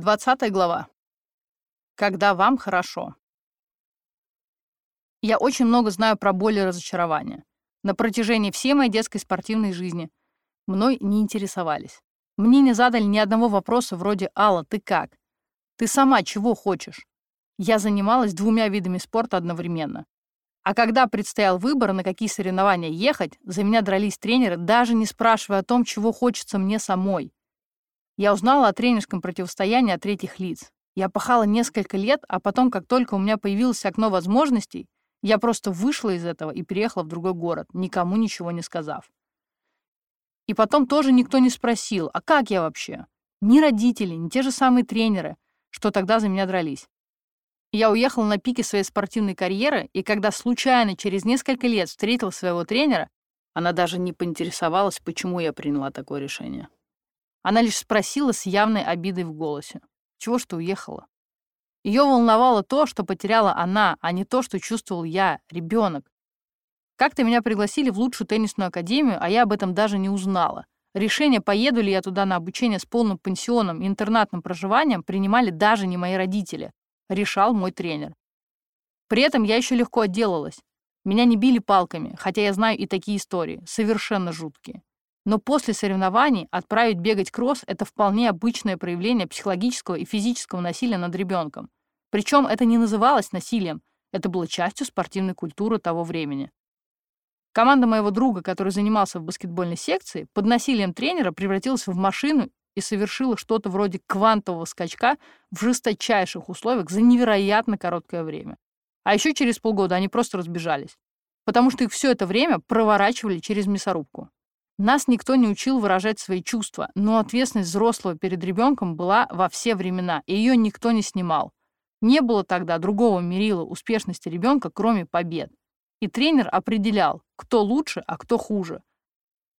20 глава. Когда вам хорошо. Я очень много знаю про боль и разочарование. На протяжении всей моей детской спортивной жизни мной не интересовались. Мне не задали ни одного вопроса вроде «Алла, ты как?». «Ты сама чего хочешь?» Я занималась двумя видами спорта одновременно. А когда предстоял выбор, на какие соревнования ехать, за меня дрались тренеры, даже не спрашивая о том, чего хочется мне самой. Я узнала о тренерском противостоянии от третьих лиц. Я пахала несколько лет, а потом, как только у меня появилось окно возможностей, я просто вышла из этого и переехала в другой город, никому ничего не сказав. И потом тоже никто не спросил, а как я вообще? Ни родители, ни те же самые тренеры, что тогда за меня дрались. Я уехала на пике своей спортивной карьеры, и когда случайно через несколько лет встретила своего тренера, она даже не поинтересовалась, почему я приняла такое решение. Она лишь спросила с явной обидой в голосе. Чего ж ты уехала? Ее волновало то, что потеряла она, а не то, что чувствовал я, ребенок. Как-то меня пригласили в лучшую теннисную академию, а я об этом даже не узнала. Решение, поеду ли я туда на обучение с полным пансионом и интернатным проживанием, принимали даже не мои родители. Решал мой тренер. При этом я еще легко отделалась. Меня не били палками, хотя я знаю и такие истории, совершенно жуткие. Но после соревнований отправить бегать кросс – это вполне обычное проявление психологического и физического насилия над ребенком. Причем это не называлось насилием, это было частью спортивной культуры того времени. Команда моего друга, который занимался в баскетбольной секции, под насилием тренера превратилась в машину и совершила что-то вроде квантового скачка в жесточайших условиях за невероятно короткое время. А еще через полгода они просто разбежались, потому что их все это время проворачивали через мясорубку. Нас никто не учил выражать свои чувства, но ответственность взрослого перед ребенком была во все времена, и ее никто не снимал. Не было тогда другого мерила успешности ребенка, кроме побед. И тренер определял, кто лучше, а кто хуже.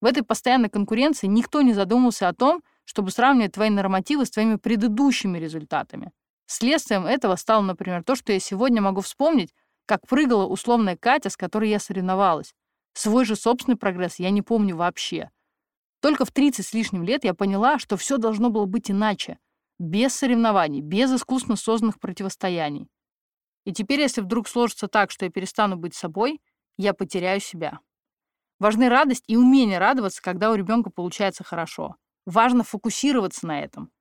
В этой постоянной конкуренции никто не задумывался о том, чтобы сравнивать твои нормативы с твоими предыдущими результатами. Следствием этого стало, например, то, что я сегодня могу вспомнить, как прыгала условная Катя, с которой я соревновалась. Свой же собственный прогресс я не помню вообще. Только в 30 с лишним лет я поняла, что все должно было быть иначе. Без соревнований, без искусственно созданных противостояний. И теперь, если вдруг сложится так, что я перестану быть собой, я потеряю себя. Важны радость и умение радоваться, когда у ребенка получается хорошо. Важно фокусироваться на этом.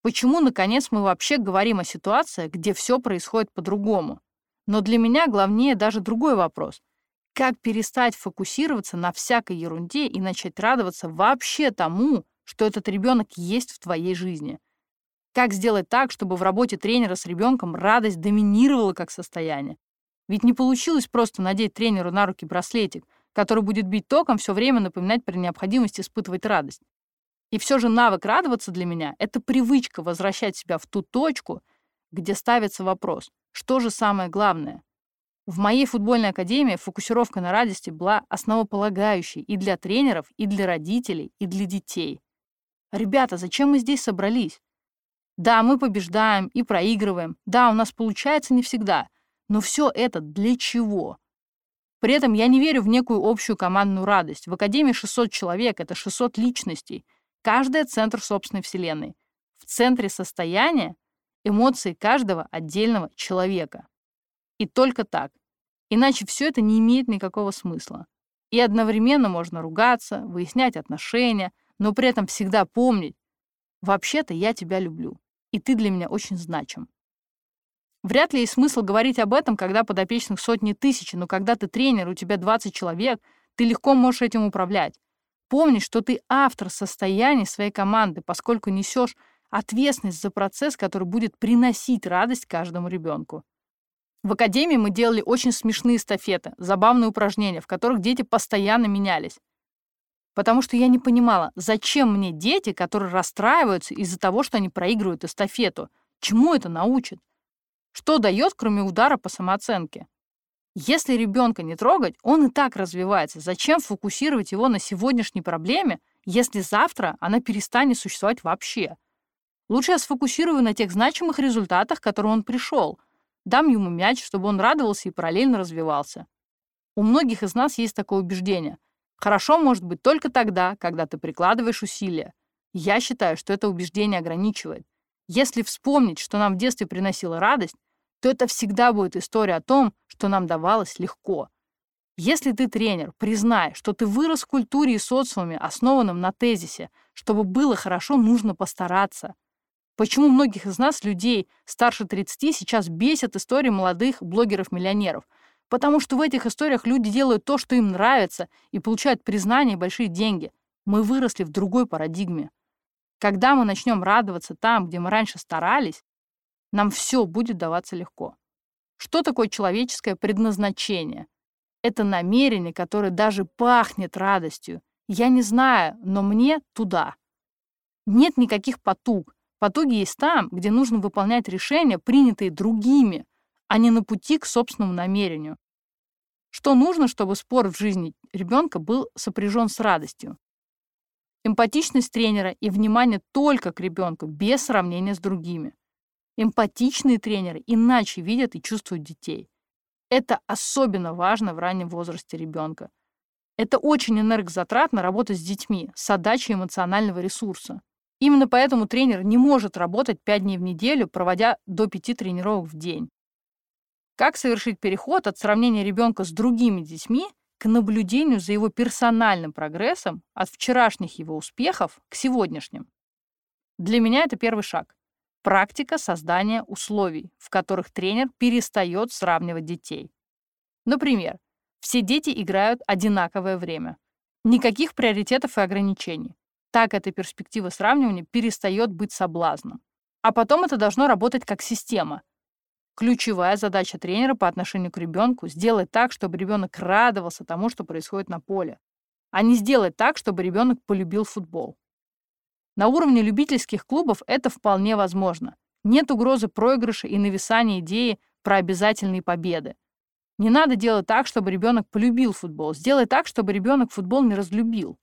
Почему, наконец, мы вообще говорим о ситуации, где все происходит по-другому? Но для меня главнее даже другой вопрос. Как перестать фокусироваться на всякой ерунде и начать радоваться вообще тому, что этот ребенок есть в твоей жизни? Как сделать так, чтобы в работе тренера с ребенком радость доминировала как состояние? Ведь не получилось просто надеть тренеру на руки браслетик, который будет бить током, все время напоминать при необходимости испытывать радость. И все же навык радоваться для меня — это привычка возвращать себя в ту точку, где ставится вопрос, что же самое главное? В моей футбольной академии фокусировка на радости была основополагающей и для тренеров, и для родителей, и для детей. Ребята, зачем мы здесь собрались? Да, мы побеждаем и проигрываем. Да, у нас получается не всегда. Но все это для чего? При этом я не верю в некую общую командную радость. В Академии 600 человек, это 600 личностей. Каждая — центр собственной вселенной. В центре состояния эмоции каждого отдельного человека. И только так. Иначе все это не имеет никакого смысла. И одновременно можно ругаться, выяснять отношения, но при этом всегда помнить, вообще-то я тебя люблю, и ты для меня очень значим. Вряд ли есть смысл говорить об этом, когда подопечных сотни тысяч, но когда ты тренер, у тебя 20 человек, ты легко можешь этим управлять. Помни, что ты автор состояния своей команды, поскольку несешь ответственность за процесс, который будет приносить радость каждому ребенку. В академии мы делали очень смешные эстафеты, забавные упражнения, в которых дети постоянно менялись. Потому что я не понимала, зачем мне дети, которые расстраиваются из-за того, что они проигрывают эстафету. Чему это научит? Что дает, кроме удара по самооценке? Если ребенка не трогать, он и так развивается. Зачем фокусировать его на сегодняшней проблеме, если завтра она перестанет существовать вообще? Лучше я сфокусирую на тех значимых результатах, к которым он пришел, Дам ему мяч, чтобы он радовался и параллельно развивался. У многих из нас есть такое убеждение. Хорошо может быть только тогда, когда ты прикладываешь усилия. Я считаю, что это убеждение ограничивает. Если вспомнить, что нам в детстве приносило радость, то это всегда будет история о том, что нам давалось легко. Если ты тренер, признай, что ты вырос в культуре и социуме, основанном на тезисе «чтобы было хорошо, нужно постараться». Почему многих из нас, людей старше 30, сейчас бесят истории молодых блогеров-миллионеров? Потому что в этих историях люди делают то, что им нравится, и получают признание и большие деньги. Мы выросли в другой парадигме. Когда мы начнем радоваться там, где мы раньше старались, нам все будет даваться легко. Что такое человеческое предназначение? Это намерение, которое даже пахнет радостью. Я не знаю, но мне туда. Нет никаких потуг, Потуги есть там, где нужно выполнять решения, принятые другими, а не на пути к собственному намерению. Что нужно, чтобы спор в жизни ребенка был сопряжен с радостью? Эмпатичность тренера и внимание только к ребенку, без сравнения с другими. Эмпатичные тренеры иначе видят и чувствуют детей. Это особенно важно в раннем возрасте ребенка. Это очень энергозатратно работать с детьми с отдачей эмоционального ресурса. Именно поэтому тренер не может работать 5 дней в неделю, проводя до 5 тренировок в день. Как совершить переход от сравнения ребенка с другими детьми к наблюдению за его персональным прогрессом от вчерашних его успехов к сегодняшним? Для меня это первый шаг. Практика создания условий, в которых тренер перестает сравнивать детей. Например, все дети играют одинаковое время. Никаких приоритетов и ограничений так эта перспектива сравнивания перестает быть соблазном. А потом это должно работать как система. Ключевая задача тренера по отношению к ребенку – сделать так, чтобы ребенок радовался тому, что происходит на поле, а не сделать так, чтобы ребенок полюбил футбол. На уровне любительских клубов это вполне возможно. Нет угрозы проигрыша и нависания идеи про обязательные победы. Не надо делать так, чтобы ребенок полюбил футбол. Сделай так, чтобы ребенок футбол не разлюбил.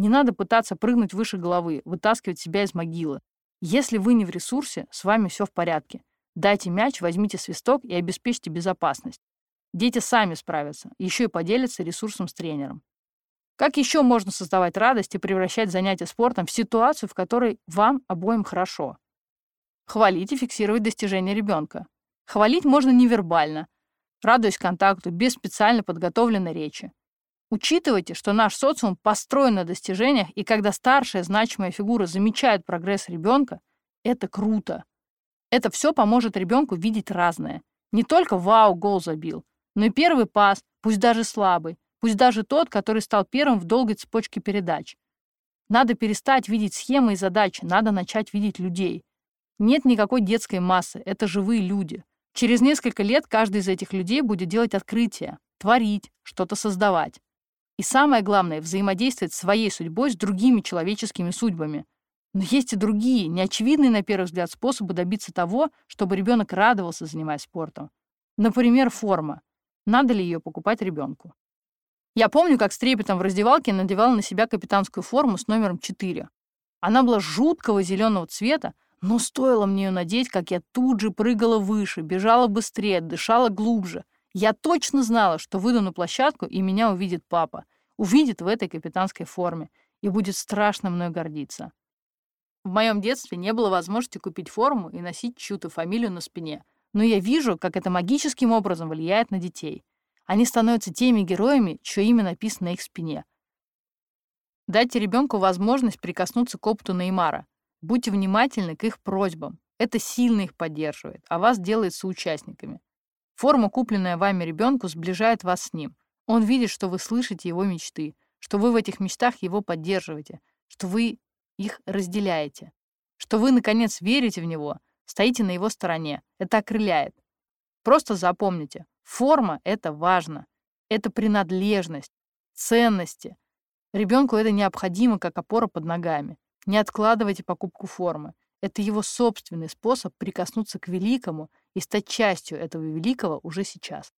Не надо пытаться прыгнуть выше головы, вытаскивать себя из могилы. Если вы не в ресурсе, с вами все в порядке. Дайте мяч, возьмите свисток и обеспечьте безопасность. Дети сами справятся, еще и поделятся ресурсом с тренером. Как еще можно создавать радость и превращать занятия спортом в ситуацию, в которой вам обоим хорошо? Хвалить и фиксировать достижения ребенка. Хвалить можно невербально, радуясь контакту, без специально подготовленной речи. Учитывайте, что наш социум построен на достижениях, и когда старшая значимая фигура замечает прогресс ребенка, это круто. Это все поможет ребенку видеть разное. Не только «Вау, гол забил», но и первый пас, пусть даже слабый, пусть даже тот, который стал первым в долгой цепочке передач. Надо перестать видеть схемы и задачи, надо начать видеть людей. Нет никакой детской массы, это живые люди. Через несколько лет каждый из этих людей будет делать открытия, творить, что-то создавать. И самое главное, взаимодействовать своей судьбой с другими человеческими судьбами. Но есть и другие, неочевидные на первый взгляд способы добиться того, чтобы ребенок радовался, занимаясь спортом. Например, форма. Надо ли ее покупать ребенку? Я помню, как с трепетом в раздевалке надевала на себя капитанскую форму с номером 4. Она была жуткого зеленого цвета, но стоило мне ее надеть, как я тут же прыгала выше, бежала быстрее, дышала глубже. Я точно знала, что выйду на площадку, и меня увидит папа увидит в этой капитанской форме и будет страшно мной гордиться. В моем детстве не было возможности купить форму и носить чью-то фамилию на спине, но я вижу, как это магическим образом влияет на детей. Они становятся теми героями, чье имя написано на их спине. Дайте ребенку возможность прикоснуться к опыту Неймара. Будьте внимательны к их просьбам. Это сильно их поддерживает, а вас делает соучастниками. Форма, купленная вами ребенку, сближает вас с ним. Он видит, что вы слышите его мечты, что вы в этих мечтах его поддерживаете, что вы их разделяете, что вы, наконец, верите в него, стоите на его стороне. Это окрыляет. Просто запомните, форма — это важно. Это принадлежность, ценности. Ребенку это необходимо, как опора под ногами. Не откладывайте покупку формы. Это его собственный способ прикоснуться к великому и стать частью этого великого уже сейчас.